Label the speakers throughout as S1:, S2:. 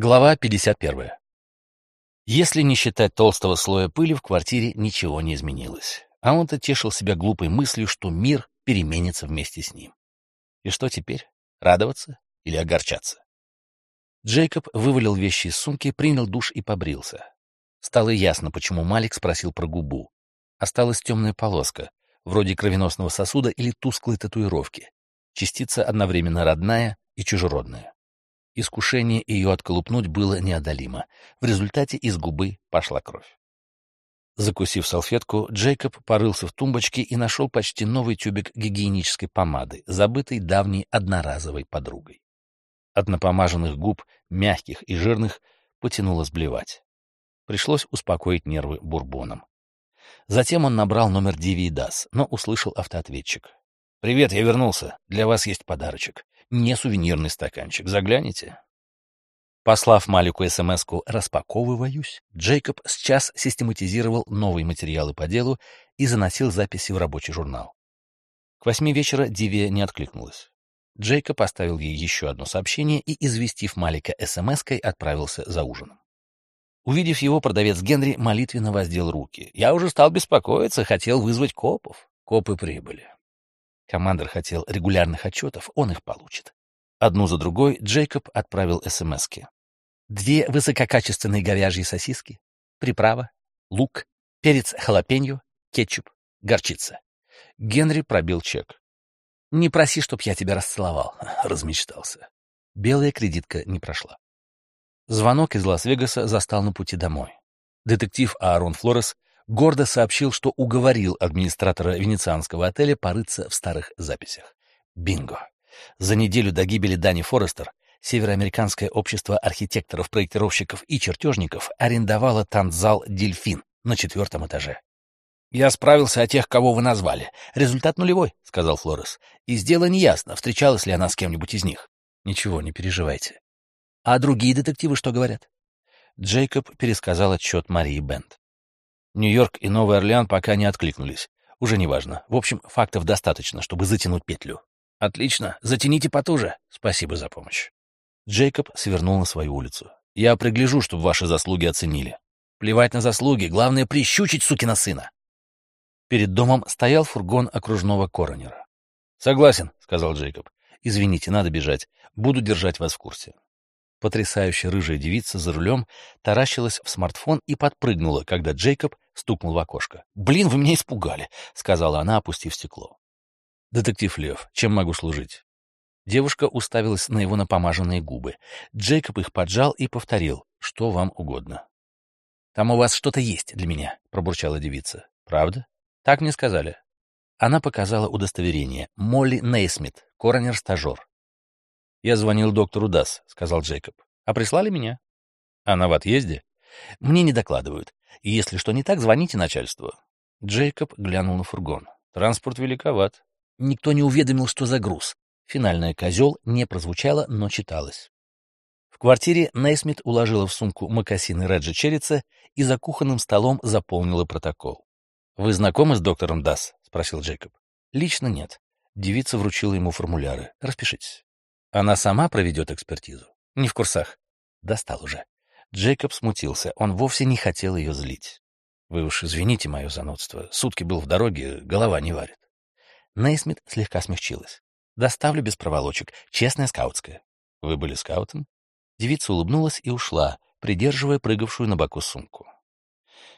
S1: Глава 51. Если не считать толстого слоя пыли, в квартире ничего не изменилось. А он-то тешил себя глупой мыслью, что мир переменится вместе с ним. И что теперь? Радоваться или огорчаться? Джейкоб вывалил вещи из сумки, принял душ и побрился. Стало ясно, почему Малик спросил про губу. Осталась темная полоска, вроде кровеносного сосуда или тусклой татуировки. Частица одновременно родная и чужеродная. Искушение ее отколупнуть было неодолимо. В результате из губы пошла кровь. Закусив салфетку, Джейкоб порылся в тумбочке и нашел почти новый тюбик гигиенической помады, забытой давней одноразовой подругой. От напомаженных губ, мягких и жирных, потянуло сблевать. Пришлось успокоить нервы бурбоном. Затем он набрал номер Дивидас, но услышал автоответчик. «Привет, я вернулся. Для вас есть подарочек не сувенирный стаканчик. Загляните?» Послав Малику СМС-ку «Распаковываюсь», Джейкоб сейчас систематизировал новые материалы по делу и заносил записи в рабочий журнал. К восьми вечера Дивия не откликнулась. Джейкоб поставил ей еще одно сообщение и, известив Малика СМС-кой, отправился за ужином. Увидев его, продавец Генри молитвенно воздел руки. «Я уже стал беспокоиться, хотел вызвать копов. Копы прибыли. Командор хотел регулярных отчетов, он их получит. Одну за другой Джейкоб отправил СМСки. Две высококачественные говяжьи сосиски, приправа, лук, перец халапеньо, кетчуп, горчица. Генри пробил чек. «Не проси, чтоб я тебя расцеловал», — размечтался. Белая кредитка не прошла. Звонок из Лас-Вегаса застал на пути домой. Детектив Аарон Флорес гордо сообщил, что уговорил администратора венецианского отеля порыться в старых записях. Бинго! За неделю до гибели Дани Форестер Североамериканское общество архитекторов, проектировщиков и чертежников арендовало танцзал «Дельфин» на четвертом этаже. «Я справился о тех, кого вы назвали. Результат нулевой», — сказал Флорес. «И сделано неясно, встречалась ли она с кем-нибудь из них». «Ничего, не переживайте». «А другие детективы что говорят?» Джейкоб пересказал отчет Марии Бент. Нью-Йорк и Новый Орлеан пока не откликнулись. Уже не важно. В общем, фактов достаточно, чтобы затянуть петлю. Отлично. Затяните потуже. Спасибо за помощь. Джейкоб свернул на свою улицу. Я пригляжу, чтобы ваши заслуги оценили. Плевать на заслуги, главное прищучить сукина сына. Перед домом стоял фургон окружного коронера. «Согласен», — сказал Джейкоб. «Извините, надо бежать. Буду держать вас в курсе». Потрясающая рыжая девица за рулем таращилась в смартфон и подпрыгнула, когда Джейкоб стукнул в окошко. «Блин, вы меня испугали!» — сказала она, опустив стекло. «Детектив Лев, чем могу служить?» Девушка уставилась на его напомаженные губы. Джейкоб их поджал и повторил. «Что вам угодно». «Там у вас что-то есть для меня», — пробурчала девица. «Правда?» «Так мне сказали». Она показала удостоверение. Молли Нейсмит, коронер-стажер. «Я звонил доктору Дас», — сказал Джейкоб. «А прислали меня?» «Она в отъезде?» «Мне не докладывают. Если что не так, звоните начальству». Джейкоб глянул на фургон. «Транспорт великоват». Никто не уведомил, что за груз. Финальная «козел» не прозвучала, но читалось. В квартире Нейсмит уложила в сумку мокасины Реджи Черрица и за кухонным столом заполнила протокол. «Вы знакомы с доктором Дас?» — спросил Джейкоб. «Лично нет». Девица вручила ему формуляры. «Распишитесь». Она сама проведет экспертизу? Не в курсах. Достал уже. Джейкоб смутился. Он вовсе не хотел ее злить. Вы уж извините мое занудство. Сутки был в дороге, голова не варит. Нейсмит слегка смягчилась. Доставлю без проволочек. Честная скаутская. Вы были скаутом? Девица улыбнулась и ушла, придерживая прыгавшую на боку сумку.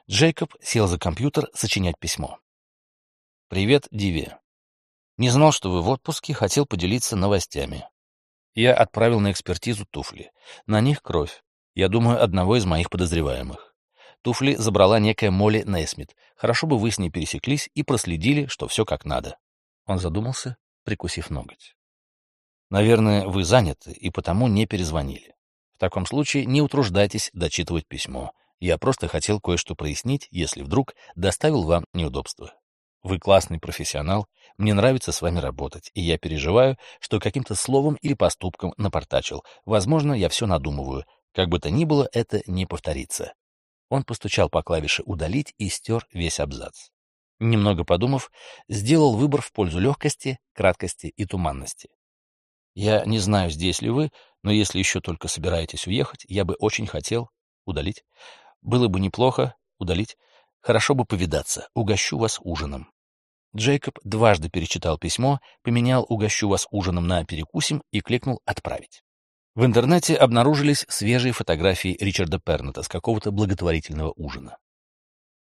S1: Джейкоб сел за компьютер сочинять письмо. «Привет, Диви. Не знал, что вы в отпуске, хотел поделиться новостями. Я отправил на экспертизу туфли. На них кровь. Я думаю, одного из моих подозреваемых. Туфли забрала некая Молли Нейсмит. Хорошо бы вы с ней пересеклись и проследили, что все как надо. Он задумался, прикусив ноготь. Наверное, вы заняты и потому не перезвонили. В таком случае не утруждайтесь дочитывать письмо. Я просто хотел кое-что прояснить, если вдруг доставил вам неудобства. Вы классный профессионал, мне нравится с вами работать, и я переживаю, что каким-то словом или поступком напортачил. Возможно, я все надумываю. Как бы то ни было, это не повторится. Он постучал по клавише «Удалить» и стер весь абзац. Немного подумав, сделал выбор в пользу легкости, краткости и туманности. Я не знаю, здесь ли вы, Но если еще только собираетесь уехать, я бы очень хотел удалить. Было бы неплохо удалить. Хорошо бы повидаться. Угощу вас ужином. Джейкоб дважды перечитал письмо, поменял «угощу вас ужином» на «перекусим» и кликнул «отправить». В интернете обнаружились свежие фотографии Ричарда Перната с какого-то благотворительного ужина.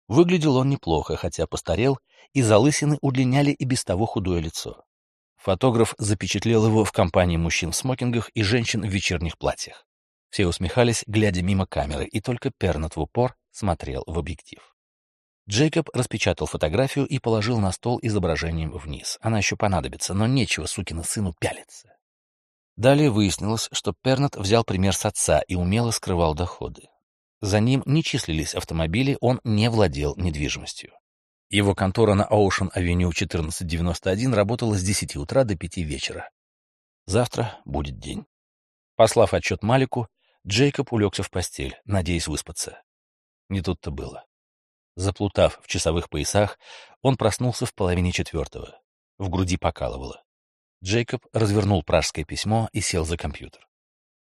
S1: Выглядел он неплохо, хотя постарел, и залысины удлиняли и без того худое лицо. Фотограф запечатлел его в компании мужчин в смокингах и женщин в вечерних платьях. Все усмехались, глядя мимо камеры, и только Пернат в упор смотрел в объектив. Джейкоб распечатал фотографию и положил на стол изображением вниз. Она еще понадобится, но нечего сукину сыну пялиться. Далее выяснилось, что Пернат взял пример с отца и умело скрывал доходы. За ним не числились автомобили, он не владел недвижимостью. Его контора на Оушен-авеню 1491 работала с 10 утра до 5 вечера. Завтра будет день. Послав отчет Малику, Джейкоб улегся в постель, надеясь выспаться. Не тут-то было. Заплутав в часовых поясах, он проснулся в половине четвертого. В груди покалывало. Джейкоб развернул пражское письмо и сел за компьютер.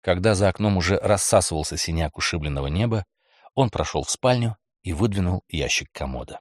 S1: Когда за окном уже рассасывался синяк ушибленного неба, он прошел в спальню и выдвинул ящик комода.